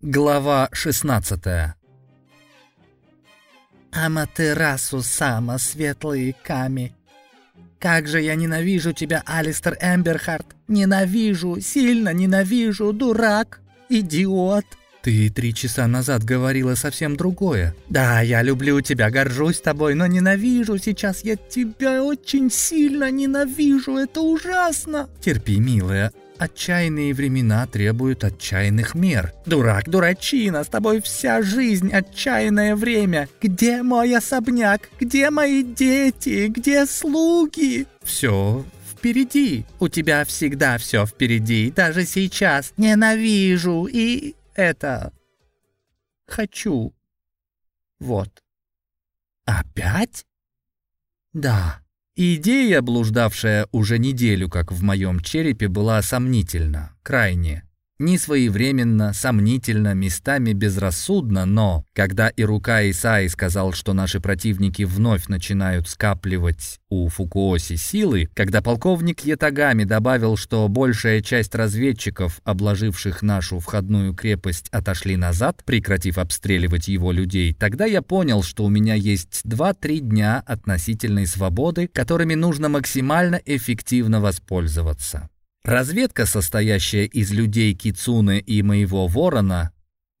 Глава 16 Аматерасу сама светлые ками. Как же я ненавижу тебя, Алистер Эмберхарт. Ненавижу, сильно ненавижу, дурак, идиот. Ты три часа назад говорила совсем другое. Да, я люблю тебя, горжусь тобой, но ненавижу сейчас. Я тебя очень сильно ненавижу, это ужасно. Терпи, милая, Отчаянные времена требуют отчаянных мер. Дурак, дурачина, с тобой вся жизнь отчаянное время. Где мой особняк? Где мои дети? Где слуги? Все впереди. У тебя всегда все впереди, даже сейчас. Ненавижу и это... Хочу. Вот. Опять? Да. Идея, блуждавшая уже неделю, как в моем черепе, была сомнительна, крайне. Несвоевременно, сомнительно, местами безрассудно, но когда и рука Исаи сказал, что наши противники вновь начинают скапливать у Фукуоси силы, когда полковник Ятагами добавил, что большая часть разведчиков, обложивших нашу входную крепость, отошли назад, прекратив обстреливать его людей, тогда я понял, что у меня есть 2-3 дня относительной свободы, которыми нужно максимально эффективно воспользоваться. Разведка, состоящая из людей Кицуны и моего ворона,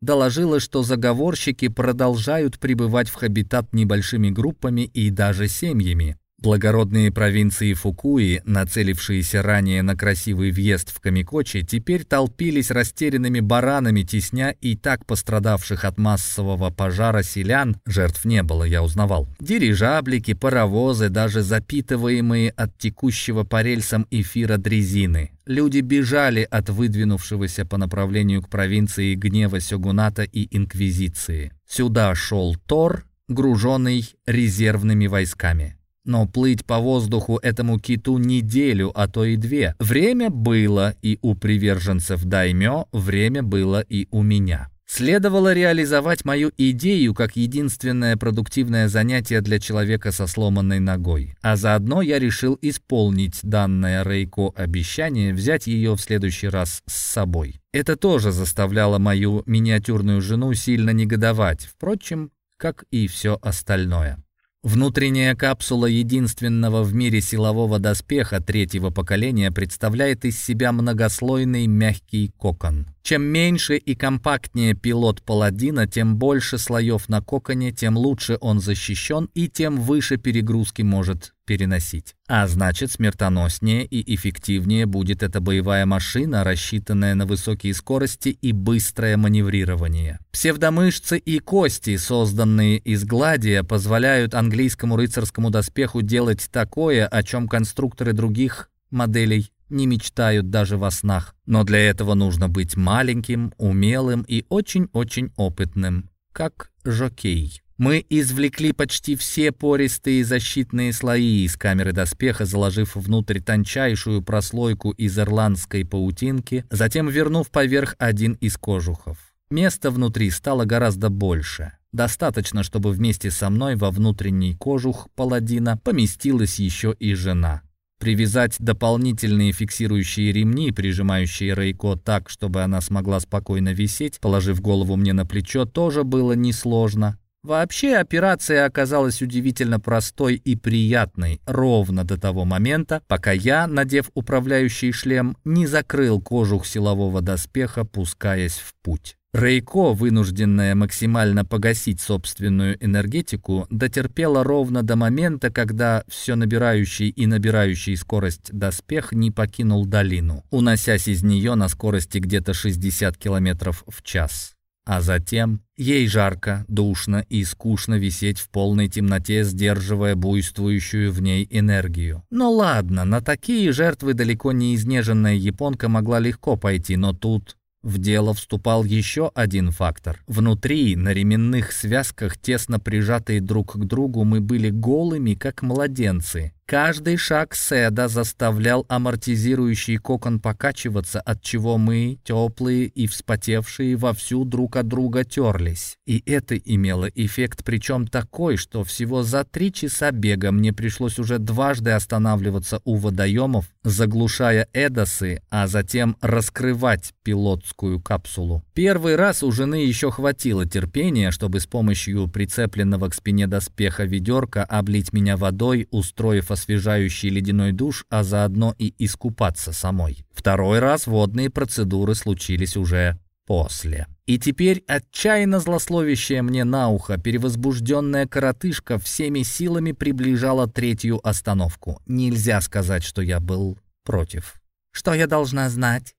доложила, что заговорщики продолжают пребывать в хабитат небольшими группами и даже семьями. Благородные провинции Фукуи, нацелившиеся ранее на красивый въезд в Камикочи, теперь толпились растерянными баранами, тесня и так пострадавших от массового пожара селян, жертв не было, я узнавал. Дирижаблики, паровозы, даже запитываемые от текущего по рельсам эфира дрезины. Люди бежали от выдвинувшегося по направлению к провинции гнева Сёгуната и Инквизиции. Сюда шел Тор, груженный резервными войсками. Но плыть по воздуху этому киту неделю, а то и две. Время было и у приверженцев даймё, время было и у меня. Следовало реализовать мою идею как единственное продуктивное занятие для человека со сломанной ногой. А заодно я решил исполнить данное Рейко обещание взять ее в следующий раз с собой. Это тоже заставляло мою миниатюрную жену сильно негодовать, впрочем, как и все остальное. Внутренняя капсула единственного в мире силового доспеха третьего поколения представляет из себя многослойный мягкий кокон. Чем меньше и компактнее пилот паладина, тем больше слоев на коконе, тем лучше он защищен и тем выше перегрузки может переносить. А значит, смертоноснее и эффективнее будет эта боевая машина, рассчитанная на высокие скорости и быстрое маневрирование. Псевдомышцы и кости, созданные из гладия, позволяют английскому рыцарскому доспеху делать такое, о чем конструкторы других моделей не мечтают даже во снах. Но для этого нужно быть маленьким, умелым и очень-очень опытным, как жокей. Мы извлекли почти все пористые защитные слои из камеры доспеха, заложив внутрь тончайшую прослойку из ирландской паутинки, затем вернув поверх один из кожухов. Места внутри стало гораздо больше. Достаточно, чтобы вместе со мной во внутренний кожух паладина поместилась еще и жена. Привязать дополнительные фиксирующие ремни, прижимающие Рейко так, чтобы она смогла спокойно висеть, положив голову мне на плечо, тоже было несложно. Вообще операция оказалась удивительно простой и приятной, ровно до того момента, пока я, надев управляющий шлем, не закрыл кожух силового доспеха, пускаясь в путь. Рейко, вынужденная максимально погасить собственную энергетику, дотерпела ровно до момента, когда все набирающий и набирающий скорость доспех не покинул долину, уносясь из нее на скорости где-то 60 км в час. А затем ей жарко, душно и скучно висеть в полной темноте, сдерживая буйствующую в ней энергию. Ну ладно, на такие жертвы далеко не изнеженная японка могла легко пойти, но тут в дело вступал еще один фактор. Внутри, на ременных связках, тесно прижатые друг к другу, мы были голыми, как младенцы. Каждый шаг Седа заставлял амортизирующий кокон покачиваться, от чего мы, теплые и вспотевшие, вовсю друг от друга терлись. И это имело эффект, причем такой, что всего за три часа бега мне пришлось уже дважды останавливаться у водоемов, заглушая эдосы, а затем раскрывать пилотскую капсулу. Первый раз у жены еще хватило терпения, чтобы с помощью прицепленного к спине доспеха ведерка облить меня водой, устроив освежающий ледяной душ, а заодно и искупаться самой. Второй раз водные процедуры случились уже после. И теперь отчаянно злословящая мне на ухо перевозбужденная коротышка всеми силами приближала третью остановку. Нельзя сказать, что я был против. «Что я должна знать?»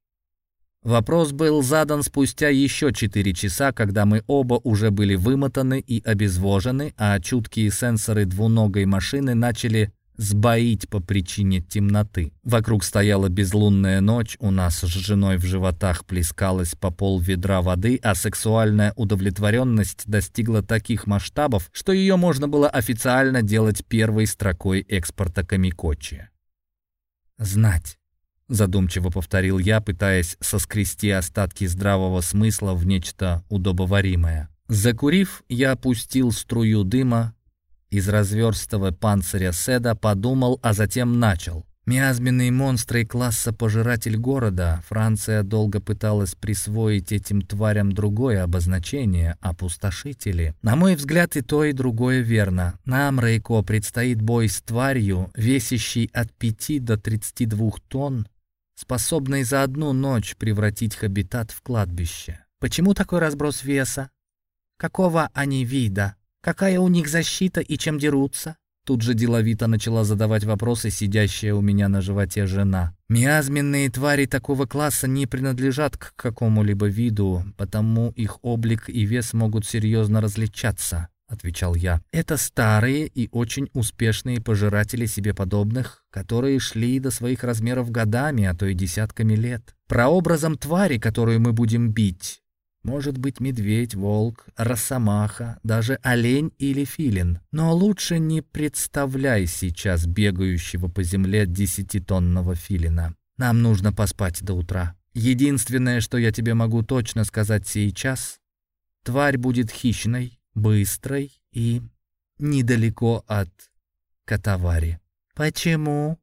Вопрос был задан спустя еще четыре часа, когда мы оба уже были вымотаны и обезвожены, а чуткие сенсоры двуногой машины начали сбоить по причине темноты. Вокруг стояла безлунная ночь, у нас с женой в животах плескалось по пол ведра воды, а сексуальная удовлетворенность достигла таких масштабов, что ее можно было официально делать первой строкой экспорта Камикочи. «Знать», — задумчиво повторил я, пытаясь соскрести остатки здравого смысла в нечто удобоваримое. Закурив, я опустил струю дыма, из разверстого панциря Седа подумал, а затем начал. Миазменные монстры класса «Пожиратель города» Франция долго пыталась присвоить этим тварям другое обозначение – опустошители. На мой взгляд, и то, и другое верно. Нам, Рейко, предстоит бой с тварью, весящей от 5 до 32 тонн, способной за одну ночь превратить хабитат в кладбище. Почему такой разброс веса? Какого они вида? Какая у них защита и чем дерутся? Тут же деловито начала задавать вопросы сидящая у меня на животе жена. Миазменные твари такого класса не принадлежат к какому-либо виду, потому их облик и вес могут серьезно различаться, отвечал я. Это старые и очень успешные пожиратели себе подобных, которые шли до своих размеров годами, а то и десятками лет. Прообразом твари, которую мы будем бить, может быть медведь, волк, росомаха, даже олень или филин. Но лучше не представляй сейчас бегающего по земле десятитонного филина. Нам нужно поспать до утра. Единственное, что я тебе могу точно сказать сейчас, тварь будет хищной, быстрой и недалеко от Катавари. Почему?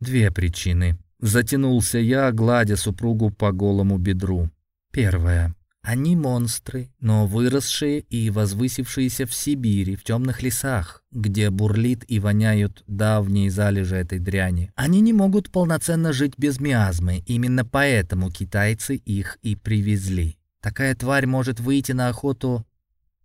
Две причины. Затянулся я, гладя супругу по голому бедру. Первая. Они монстры, но выросшие и возвысившиеся в Сибири, в темных лесах, где бурлит и воняют давние залежи этой дряни. Они не могут полноценно жить без миазмы, именно поэтому китайцы их и привезли. Такая тварь может выйти на охоту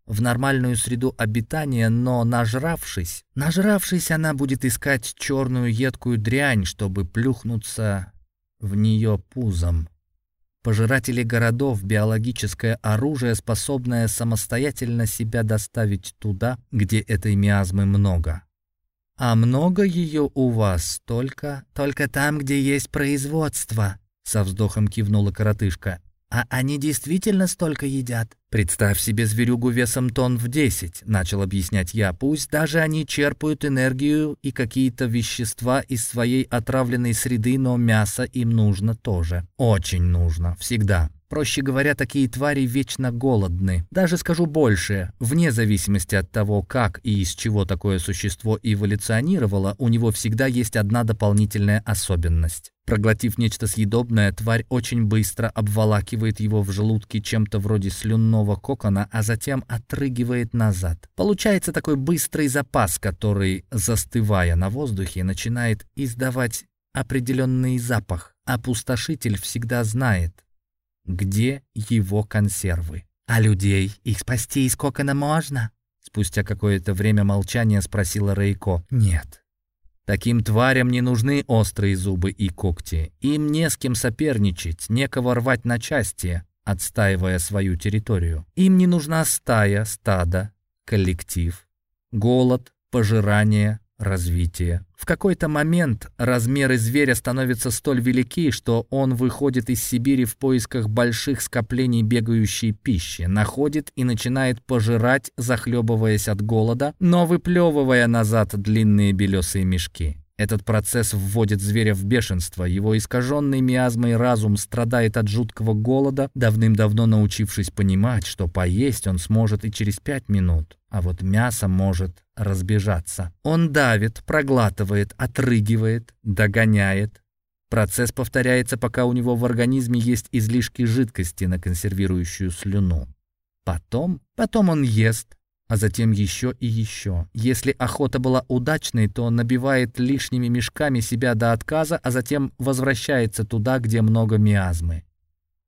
в нормальную среду обитания, но нажравшись, нажравшись, она будет искать черную едкую дрянь, чтобы плюхнуться в нее пузом. Пожиратели городов — биологическое оружие, способное самостоятельно себя доставить туда, где этой миазмы много. А много ее у вас только... Только там, где есть производство, — со вздохом кивнула коротышка. А они действительно столько едят? Представь себе зверюгу весом тонн в 10, начал объяснять я. Пусть даже они черпают энергию и какие-то вещества из своей отравленной среды, но мясо им нужно тоже. Очень нужно, всегда. Проще говоря, такие твари вечно голодны. Даже скажу больше, вне зависимости от того, как и из чего такое существо эволюционировало, у него всегда есть одна дополнительная особенность. Проглотив нечто съедобное, тварь очень быстро обволакивает его в желудке чем-то вроде слюнного кокона, а затем отрыгивает назад. Получается такой быстрый запас, который, застывая на воздухе, начинает издавать определенный запах. Опустошитель всегда знает, где его консервы. «А людей их спасти из кокона можно?» Спустя какое-то время молчания спросила Рейко. «Нет». Таким тварям не нужны острые зубы и когти. Им не с кем соперничать, некого рвать на части, отстаивая свою территорию. Им не нужна стая, стадо, коллектив. Голод, пожирание, развития. В какой-то момент размеры зверя становятся столь велики, что он выходит из Сибири в поисках больших скоплений бегающей пищи, находит и начинает пожирать, захлебываясь от голода, но выплевывая назад длинные белесые мешки. Этот процесс вводит зверя в бешенство, его искаженный миазмой разум страдает от жуткого голода, давным-давно научившись понимать, что поесть он сможет и через пять минут, а вот мясо может разбежаться. Он давит, проглатывает, отрыгивает, догоняет. Процесс повторяется, пока у него в организме есть излишки жидкости на консервирующую слюну. Потом, потом он ест, а затем еще и еще. Если охота была удачной, то набивает лишними мешками себя до отказа, а затем возвращается туда, где много миазмы.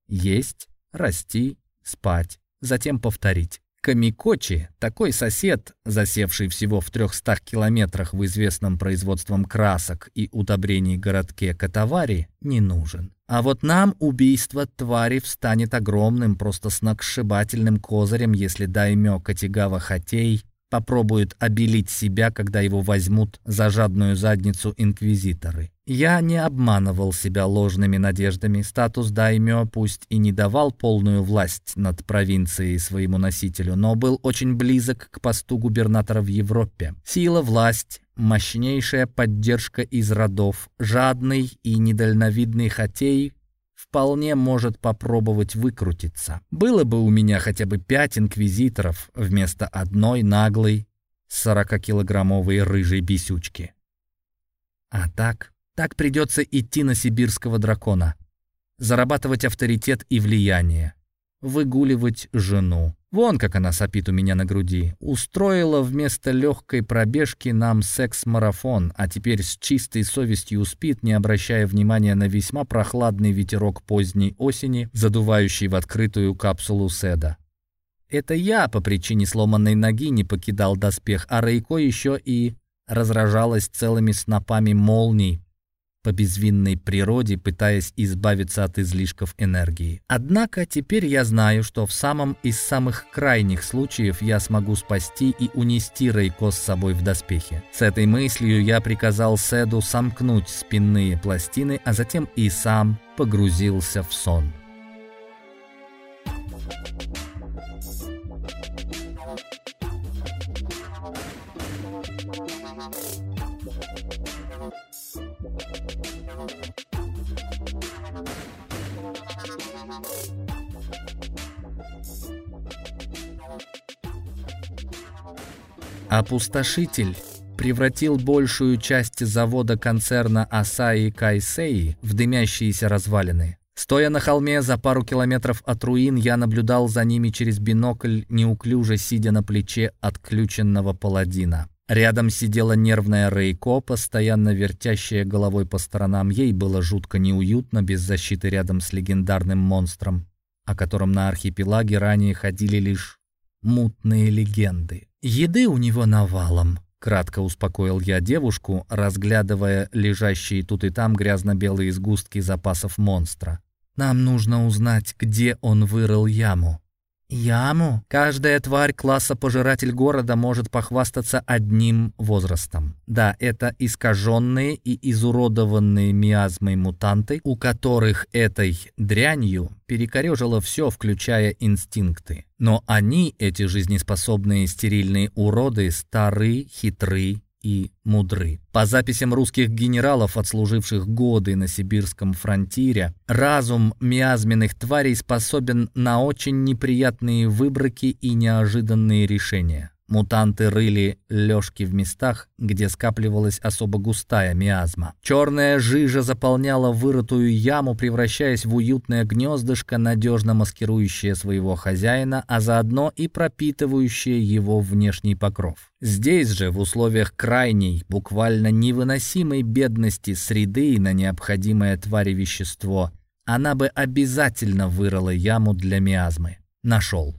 Есть, расти, спать, затем повторить. Камикочи, такой сосед, засевший всего в 300 километрах в известном производством красок и удобрений городке Катавари, не нужен. А вот нам убийство твари встанет огромным, просто сногсшибательным козырем, если даймё Катигава Хатей попробует обелить себя, когда его возьмут за жадную задницу инквизиторы. Я не обманывал себя ложными надеждами. Статус даймё пусть и не давал полную власть над провинцией своему носителю, но был очень близок к посту губернатора в Европе. Сила, власть, мощнейшая поддержка из родов, жадный и недальновидный Хатей вполне может попробовать выкрутиться. Было бы у меня хотя бы пять инквизиторов вместо одной наглой 40-килограммовой рыжей бесючки. А так, так придется идти на сибирского дракона, зарабатывать авторитет и влияние, выгуливать жену, Вон как она сопит у меня на груди. Устроила вместо легкой пробежки нам секс-марафон, а теперь с чистой совестью спит, не обращая внимания на весьма прохладный ветерок поздней осени, задувающий в открытую капсулу Седа. Это я по причине сломанной ноги не покидал доспех, а Рейко еще и разражалась целыми снопами молний, по безвинной природе, пытаясь избавиться от излишков энергии. Однако теперь я знаю, что в самом из самых крайних случаев я смогу спасти и унести Рейко с собой в доспехе. С этой мыслью я приказал Седу сомкнуть спинные пластины, а затем и сам погрузился в сон. Опустошитель превратил большую часть завода концерна Асаи Кайсеи в дымящиеся развалины. Стоя на холме за пару километров от руин, я наблюдал за ними через бинокль, неуклюже сидя на плече отключенного паладина. Рядом сидела нервная Рейко, постоянно вертящая головой по сторонам. Ей было жутко неуютно без защиты рядом с легендарным монстром, о котором на архипелаге ранее ходили лишь мутные легенды. Еды у него навалом. Кратко успокоил я девушку, разглядывая лежащие тут и там грязно-белые сгустки запасов монстра. «Нам нужно узнать, где он вырыл яму». Яму? Каждая тварь класса пожиратель города может похвастаться одним возрастом. Да, это искаженные и изуродованные миазмой мутанты, у которых этой дрянью перекорежило все, включая инстинкты. Но они, эти жизнеспособные стерильные уроды, стары, хитры и мудры. По записям русских генералов, отслуживших годы на сибирском фронтире, разум миазменных тварей способен на очень неприятные выброки и неожиданные решения. Мутанты рыли лёжки в местах, где скапливалась особо густая миазма. Черная жижа заполняла вырытую яму, превращаясь в уютное гнездышко, надежно маскирующее своего хозяина, а заодно и пропитывающее его внешний покров. Здесь же, в условиях крайней, буквально невыносимой бедности среды на необходимое твари вещество, она бы обязательно вырыла яму для миазмы. Нашел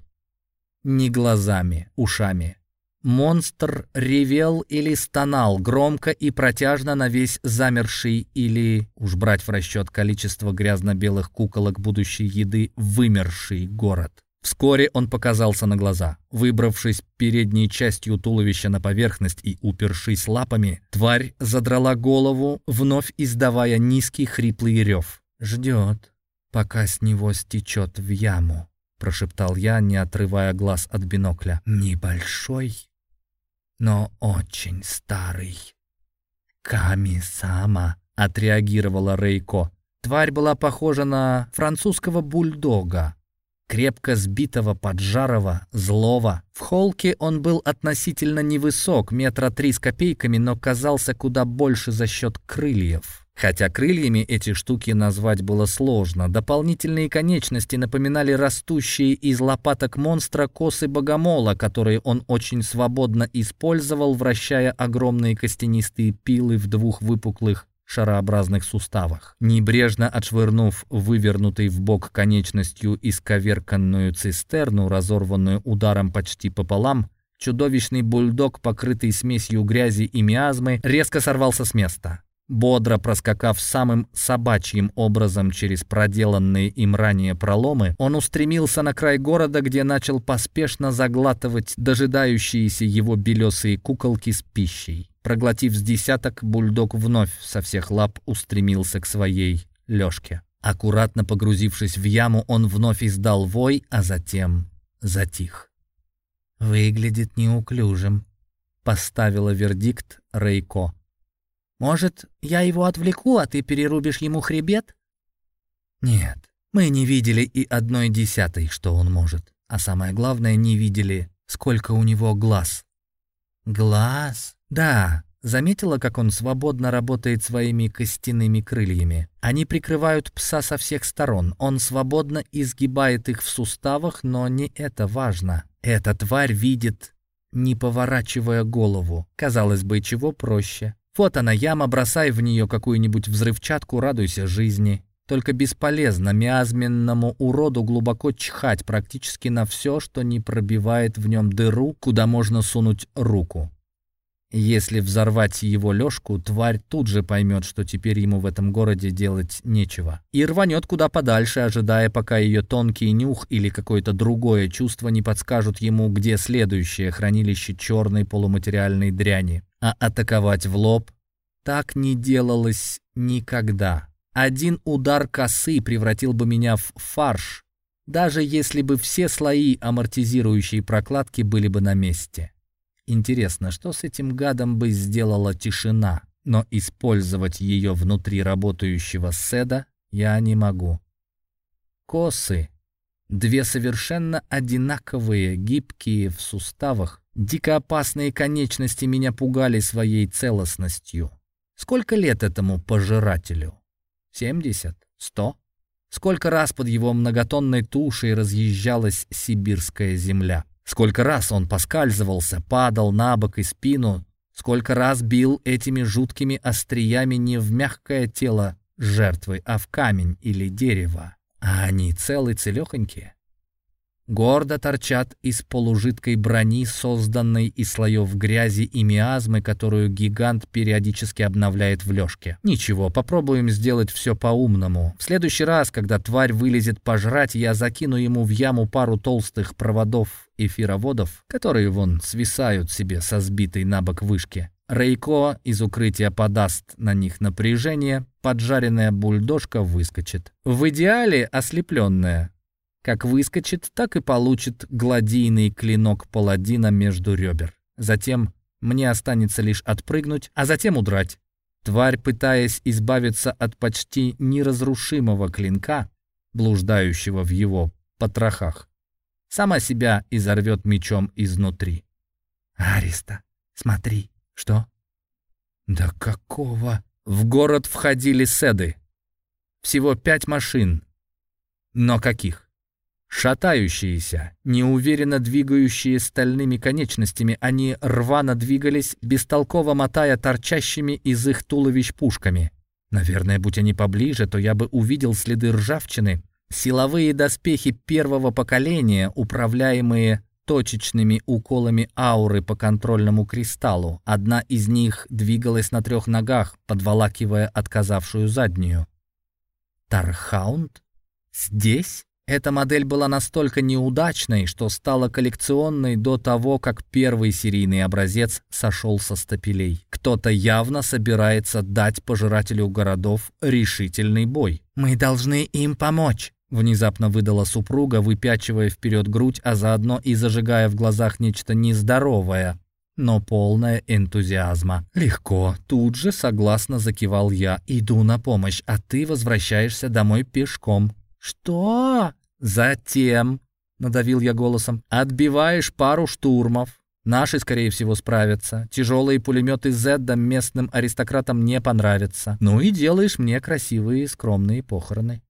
не глазами, ушами. Монстр ревел или стонал громко и протяжно на весь замерший или, уж брать в расчет количество грязно-белых куколок будущей еды, вымерший город. Вскоре он показался на глаза. Выбравшись передней частью туловища на поверхность и упершись лапами, тварь задрала голову, вновь издавая низкий хриплый рев. «Ждет, пока с него стечет в яму», — прошептал я, не отрывая глаз от бинокля. «Небольшой, но очень старый». «Ками-сама», — отреагировала Рейко. Тварь была похожа на французского бульдога, крепко сбитого, поджарого, злого. В холке он был относительно невысок, метра три с копейками, но казался куда больше за счет крыльев. Хотя крыльями эти штуки назвать было сложно. Дополнительные конечности напоминали растущие из лопаток монстра косы богомола, которые он очень свободно использовал, вращая огромные костянистые пилы в двух выпуклых шарообразных суставах. Небрежно отшвырнув вывернутый в бок конечностью исковерканную цистерну, разорванную ударом почти пополам, чудовищный бульдог, покрытый смесью грязи и миазмы, резко сорвался с места. Бодро проскакав самым собачьим образом через проделанные им ранее проломы, он устремился на край города, где начал поспешно заглатывать дожидающиеся его белесые куколки с пищей. Проглотив с десяток, бульдог вновь со всех лап устремился к своей лёжке. Аккуратно погрузившись в яму, он вновь издал вой, а затем затих. «Выглядит неуклюжим», — поставила вердикт Рейко. «Может, я его отвлеку, а ты перерубишь ему хребет?» «Нет, мы не видели и одной десятой, что он может. А самое главное, не видели, сколько у него глаз». «Глаз?» Да, заметила, как он свободно работает своими костяными крыльями. Они прикрывают пса со всех сторон. Он свободно изгибает их в суставах, но не это важно. Эта тварь видит, не поворачивая голову. Казалось бы, чего проще. Вот она яма, бросай в нее какую-нибудь взрывчатку, радуйся жизни. Только бесполезно миазменному уроду глубоко чхать практически на все, что не пробивает в нем дыру, куда можно сунуть руку. Если взорвать его лёжку, тварь тут же поймет, что теперь ему в этом городе делать нечего. И рванет куда подальше, ожидая, пока ее тонкий нюх или какое-то другое чувство не подскажут ему, где следующее хранилище черной полуматериальной дряни. А атаковать в лоб так не делалось никогда. Один удар косы превратил бы меня в фарш, даже если бы все слои амортизирующей прокладки были бы на месте. Интересно, что с этим гадом бы сделала тишина, но использовать ее внутри работающего седа я не могу. Косы. Две совершенно одинаковые, гибкие в суставах, дико опасные конечности меня пугали своей целостностью. Сколько лет этому пожирателю? Семьдесят? Сто? Сколько раз под его многотонной тушей разъезжалась сибирская земля? Сколько раз он поскальзывался, падал на бок и спину, сколько раз бил этими жуткими остриями не в мягкое тело жертвы, а в камень или дерево. А они целы целехонькие гордо торчат из полужидкой брони, созданной из слоев грязи и миазмы, которую гигант периодически обновляет в лёжке. Ничего, попробуем сделать все по-умному. В следующий раз, когда тварь вылезет пожрать, я закину ему в яму пару толстых проводов эфироводов, которые вон свисают себе со сбитой на бок вышки. Рейко из укрытия подаст на них напряжение, поджаренная бульдожка выскочит. В идеале ослепленная, как выскочит, так и получит гладийный клинок паладина между ребер. Затем мне останется лишь отпрыгнуть, а затем удрать. Тварь, пытаясь избавиться от почти неразрушимого клинка, блуждающего в его потрохах, сама себя изорвет мечом изнутри. «Ариста, смотри, что?» «Да какого?» В город входили седы. Всего пять машин. Но каких? Шатающиеся, неуверенно двигающие стальными конечностями, они рвано двигались, бестолково мотая торчащими из их туловищ пушками. Наверное, будь они поближе, то я бы увидел следы ржавчины. Силовые доспехи первого поколения, управляемые точечными уколами ауры по контрольному кристаллу. Одна из них двигалась на трех ногах, подволакивая отказавшую заднюю. Тархаунд? Здесь? Эта модель была настолько неудачной, что стала коллекционной до того, как первый серийный образец сошел со стапелей. Кто-то явно собирается дать пожирателю городов решительный бой. «Мы должны им помочь», — внезапно выдала супруга, выпячивая вперед грудь, а заодно и зажигая в глазах нечто нездоровое, но полное энтузиазма. «Легко», — тут же согласно закивал я. «Иду на помощь, а ты возвращаешься домой пешком». «Что?» «Затем», — надавил я голосом, — «отбиваешь пару штурмов. Наши, скорее всего, справятся. Тяжелые пулеметы Зедда местным аристократам не понравятся. Ну и делаешь мне красивые скромные похороны».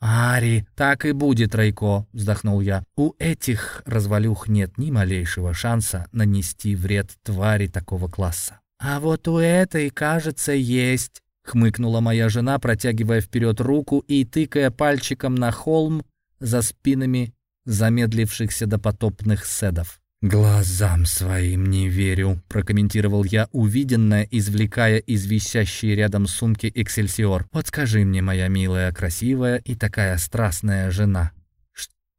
«Ари, так и будет, Райко», — вздохнул я. «У этих развалюх нет ни малейшего шанса нанести вред твари такого класса». «А вот у этой, кажется, есть», — хмыкнула моя жена, протягивая вперед руку и тыкая пальчиком на холм за спинами замедлившихся допотопных седов. «Глазам своим не верю», — прокомментировал я увиденное, извлекая из висящей рядом сумки «Эксельсиор». «Вот скажи мне, моя милая, красивая и такая страстная жена,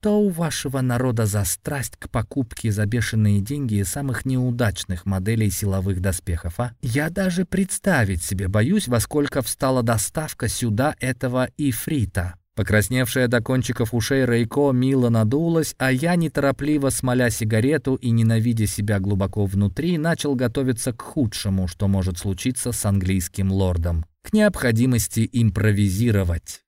что у вашего народа за страсть к покупке за бешеные деньги самых неудачных моделей силовых доспехов, а? Я даже представить себе боюсь, во сколько встала доставка сюда этого ифрита». Покрасневшая до кончиков ушей Рейко мило надулась, а я, неторопливо смоля сигарету и ненавидя себя глубоко внутри, начал готовиться к худшему, что может случиться с английским лордом. К необходимости импровизировать.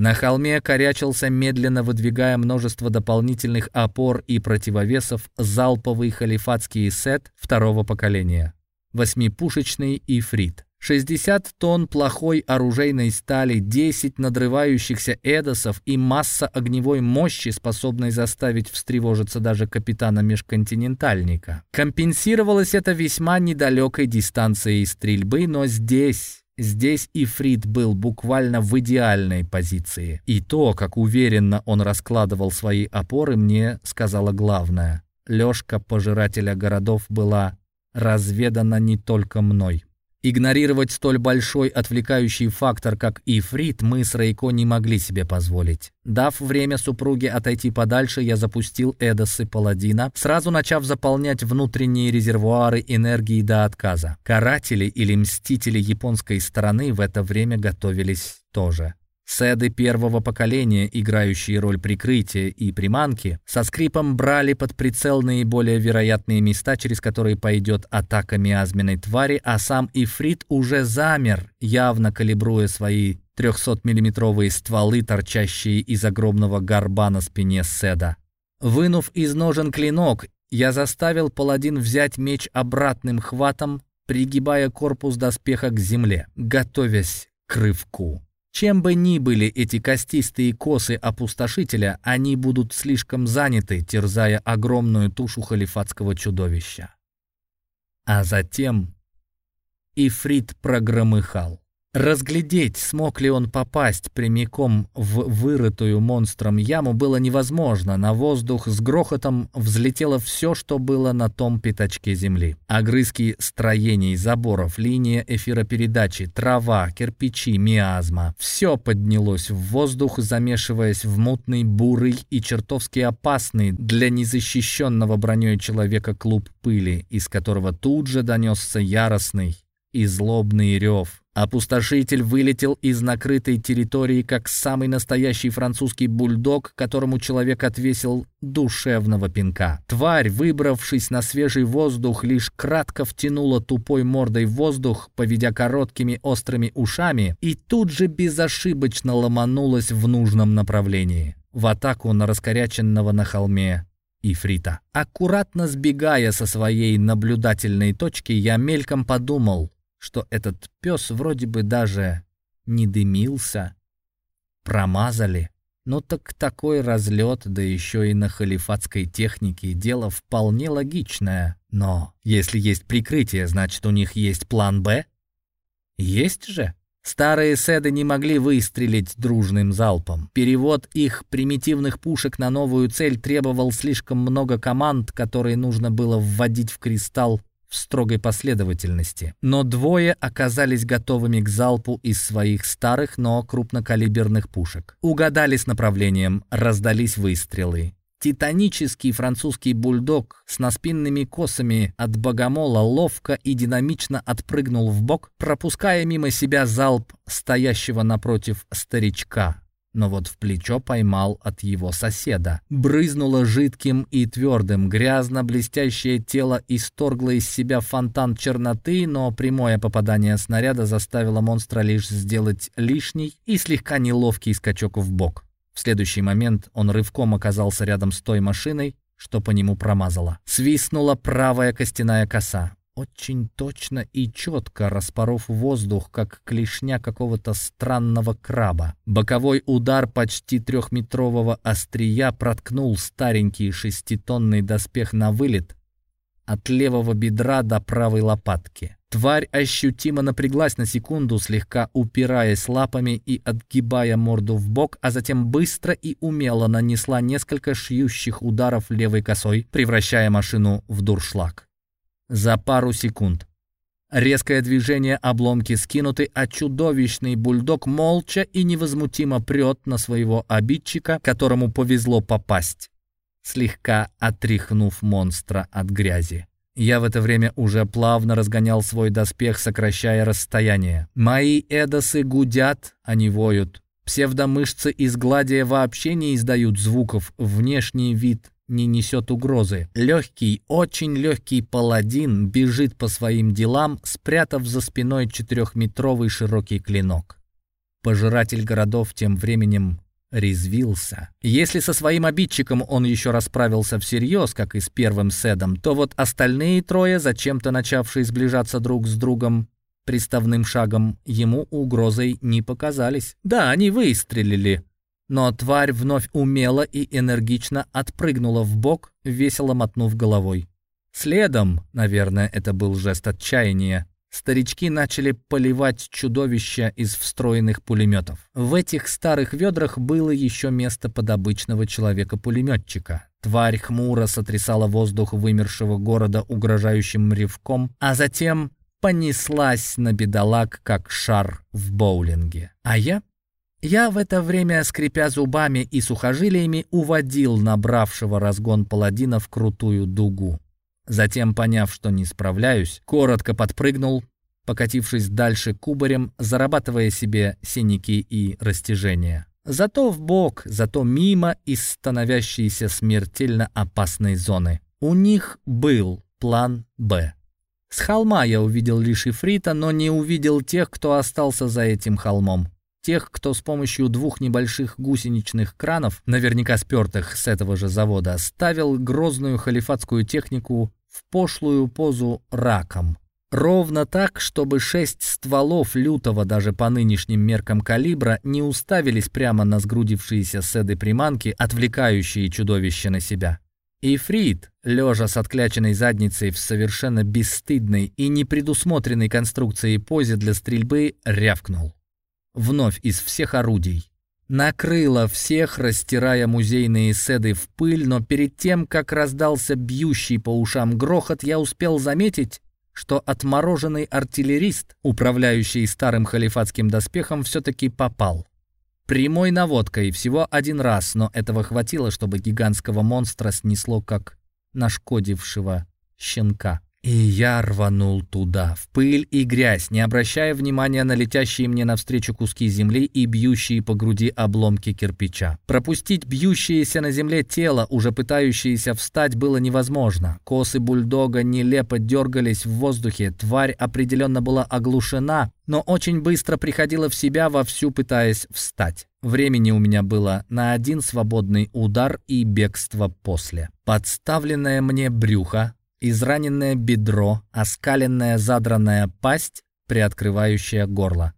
На холме корячился, медленно выдвигая множество дополнительных опор и противовесов, залповый халифатский сет второго поколения. Восьмипушечный ифрит. 60 тонн плохой оружейной стали, 10 надрывающихся эдосов и масса огневой мощи, способной заставить встревожиться даже капитана межконтинентальника. Компенсировалось это весьма недалекой дистанцией стрельбы, но здесь... Здесь Ифрит был буквально в идеальной позиции. И то, как уверенно он раскладывал свои опоры, мне сказала главное. Лёшка Пожирателя городов была разведана не только мной. Игнорировать столь большой отвлекающий фактор, как ифрит, мы с Рейко не могли себе позволить. Дав время супруге отойти подальше, я запустил Эдосы Паладина, сразу начав заполнять внутренние резервуары энергии до отказа. Каратели или мстители японской стороны в это время готовились тоже. Седы первого поколения, играющие роль прикрытия и приманки, со скрипом брали под прицел наиболее вероятные места, через которые пойдет атака миазменной твари, а сам Ифрит уже замер, явно калибруя свои 300-миллиметровые стволы, торчащие из огромного горба на спине Седа. Вынув из ножен клинок, я заставил паладин взять меч обратным хватом, пригибая корпус доспеха к земле, готовясь к рывку. Чем бы ни были эти костистые косы опустошителя, они будут слишком заняты, терзая огромную тушу халифатского чудовища. А затем Ифрит прогромыхал. Разглядеть, смог ли он попасть прямиком в вырытую монстром яму, было невозможно. На воздух с грохотом взлетело все, что было на том пятачке земли. Огрызки строений, заборов, линия эфиропередачи, трава, кирпичи, миазма. Все поднялось в воздух, замешиваясь в мутный, бурый и чертовски опасный для незащищенного броней человека клуб пыли, из которого тут же донесся яростный и злобный рев. Опустошитель вылетел из накрытой территории, как самый настоящий французский бульдог, которому человек отвесил душевного пинка. Тварь, выбравшись на свежий воздух, лишь кратко втянула тупой мордой воздух, поведя короткими острыми ушами, и тут же безошибочно ломанулась в нужном направлении. В атаку на раскоряченного на холме Ифрита. Аккуратно сбегая со своей наблюдательной точки, я мельком подумал — что этот пес вроде бы даже не дымился. Промазали. Ну так такой разлет, да еще и на халифатской технике, дело вполне логичное. Но если есть прикрытие, значит у них есть план «Б»? Есть же. Старые седы не могли выстрелить дружным залпом. Перевод их примитивных пушек на новую цель требовал слишком много команд, которые нужно было вводить в кристалл в строгой последовательности. Но двое оказались готовыми к залпу из своих старых, но крупнокалиберных пушек. Угадали с направлением, раздались выстрелы. Титанический французский бульдог с наспинными косами от богомола ловко и динамично отпрыгнул в бок, пропуская мимо себя залп стоящего напротив старичка но вот в плечо поймал от его соседа. Брызнуло жидким и твердым, грязно-блестящее тело исторгло из себя фонтан черноты, но прямое попадание снаряда заставило монстра лишь сделать лишний и слегка неловкий скачок в бок. В следующий момент он рывком оказался рядом с той машиной, что по нему промазало. Свистнула правая костяная коса очень точно и четко распоров воздух, как клешня какого-то странного краба. Боковой удар почти трехметрового острия проткнул старенький шеститонный доспех на вылет от левого бедра до правой лопатки. Тварь ощутимо напряглась на секунду, слегка упираясь лапами и отгибая морду в бок, а затем быстро и умело нанесла несколько шьющих ударов левой косой, превращая машину в дуршлаг за пару секунд. Резкое движение, обломки скинуты, а чудовищный бульдог молча и невозмутимо прет на своего обидчика, которому повезло попасть, слегка отряхнув монстра от грязи. Я в это время уже плавно разгонял свой доспех, сокращая расстояние. Мои эдосы гудят, они воют. Псевдомышцы из гладия вообще не издают звуков, внешний вид не несет угрозы. Легкий, очень легкий паладин бежит по своим делам, спрятав за спиной четырехметровый широкий клинок. Пожиратель городов тем временем резвился. Если со своим обидчиком он еще расправился всерьез, как и с первым седом, то вот остальные трое, зачем-то начавшие сближаться друг с другом, приставным шагом ему угрозой не показались. Да, они выстрелили, но тварь вновь умело и энергично отпрыгнула в бок, весело мотнув головой. Следом, наверное, это был жест отчаяния, старички начали поливать чудовища из встроенных пулеметов. В этих старых ведрах было еще место под обычного человека-пулеметчика. Тварь хмуро сотрясала воздух вымершего города угрожающим ревком, а затем понеслась на бедолаг, как шар в боулинге. А я я в это время, скрипя зубами и сухожилиями, уводил набравшего разгон паладина в крутую дугу. Затем, поняв, что не справляюсь, коротко подпрыгнул, покатившись дальше кубарем, зарабатывая себе синяки и растяжения. Зато в бок, зато мимо из становящейся смертельно опасной зоны. У них был план «Б». С холма я увидел лишь Ифрита, но не увидел тех, кто остался за этим холмом. Тех, кто с помощью двух небольших гусеничных кранов, наверняка спертых с этого же завода, ставил грозную халифатскую технику в пошлую позу раком. Ровно так, чтобы шесть стволов лютого даже по нынешним меркам калибра не уставились прямо на сгрудившиеся седы приманки, отвлекающие чудовище на себя. И Фрид, лежа с откляченной задницей в совершенно бесстыдной и непредусмотренной конструкции позе для стрельбы, рявкнул вновь из всех орудий. Накрыло всех, растирая музейные седы в пыль, но перед тем, как раздался бьющий по ушам грохот, я успел заметить, что отмороженный артиллерист, управляющий старым халифатским доспехом, все-таки попал. Прямой наводкой всего один раз, но этого хватило, чтобы гигантского монстра снесло как нашкодившего щенка. И я рванул туда, в пыль и грязь, не обращая внимания на летящие мне навстречу куски земли и бьющие по груди обломки кирпича. Пропустить бьющееся на земле тело, уже пытающееся встать, было невозможно. Косы бульдога нелепо дергались в воздухе, тварь определенно была оглушена, но очень быстро приходила в себя, вовсю пытаясь встать. Времени у меня было на один свободный удар и бегство после. Подставленное мне брюхо, израненное бедро, оскаленная задранная пасть, приоткрывающая горло.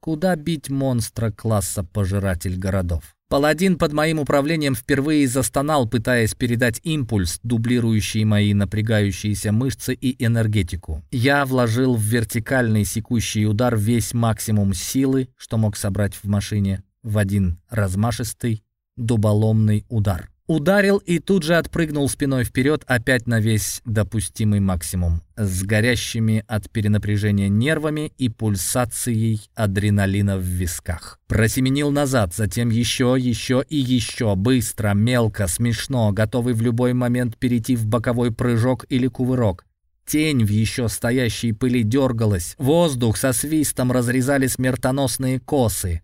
Куда бить монстра класса пожиратель городов? Паладин под моим управлением впервые застонал, пытаясь передать импульс, дублирующий мои напрягающиеся мышцы и энергетику. Я вложил в вертикальный секущий удар весь максимум силы, что мог собрать в машине, в один размашистый, дуболомный удар. Ударил и тут же отпрыгнул спиной вперед, опять на весь допустимый максимум, с горящими от перенапряжения нервами и пульсацией адреналина в висках. Просеменил назад, затем еще, еще и еще, быстро, мелко, смешно, готовый в любой момент перейти в боковой прыжок или кувырок. Тень в еще стоящей пыли дергалась, воздух со свистом разрезали смертоносные косы.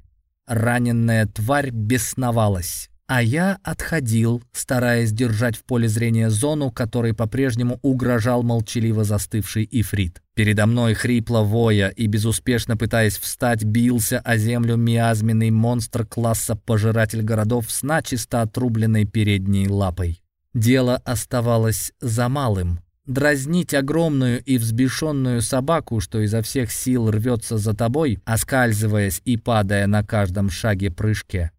Раненная тварь бесновалась. А я отходил, стараясь держать в поле зрения зону, которой по-прежнему угрожал молчаливо застывший ифрит. Передо мной хрипло воя и, безуспешно пытаясь встать, бился о землю миазменный монстр класса «Пожиратель городов» с начисто отрубленной передней лапой. Дело оставалось за малым. Дразнить огромную и взбешенную собаку, что изо всех сил рвется за тобой, оскальзываясь и падая на каждом шаге прыжке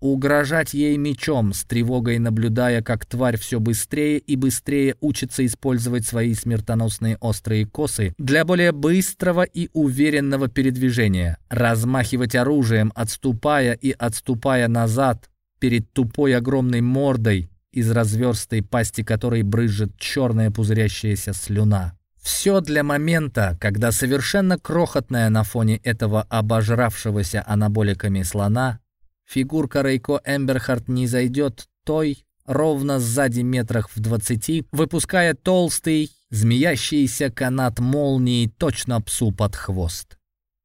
угрожать ей мечом, с тревогой наблюдая, как тварь все быстрее и быстрее учится использовать свои смертоносные острые косы для более быстрого и уверенного передвижения, размахивать оружием, отступая и отступая назад перед тупой огромной мордой, из разверстой пасти которой брызжет черная пузырящаяся слюна. Все для момента, когда совершенно крохотная на фоне этого обожравшегося анаболиками слона Фигурка Рейко Эмберхарт не зайдет той ровно сзади метрах в двадцати, выпуская толстый, змеящийся канат молнии точно псу под хвост.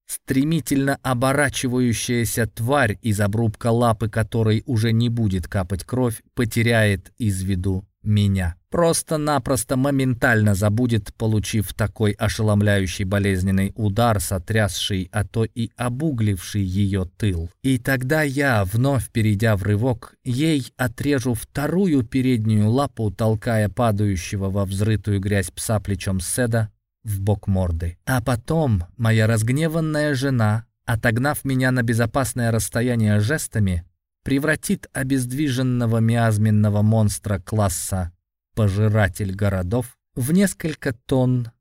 Стремительно оборачивающаяся тварь, из обрубка лапы которой уже не будет капать кровь, потеряет из виду меня. Просто-напросто моментально забудет, получив такой ошеломляющий болезненный удар, сотрясший, а то и обугливший ее тыл. И тогда я, вновь перейдя в рывок, ей отрежу вторую переднюю лапу, толкая падающего во взрытую грязь пса плечом Седа в бок морды. А потом моя разгневанная жена, отогнав меня на безопасное расстояние жестами, превратит обездвиженного миазменного монстра класса «Пожиратель городов» в несколько тонн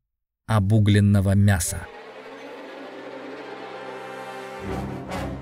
обугленного мяса. Thank you.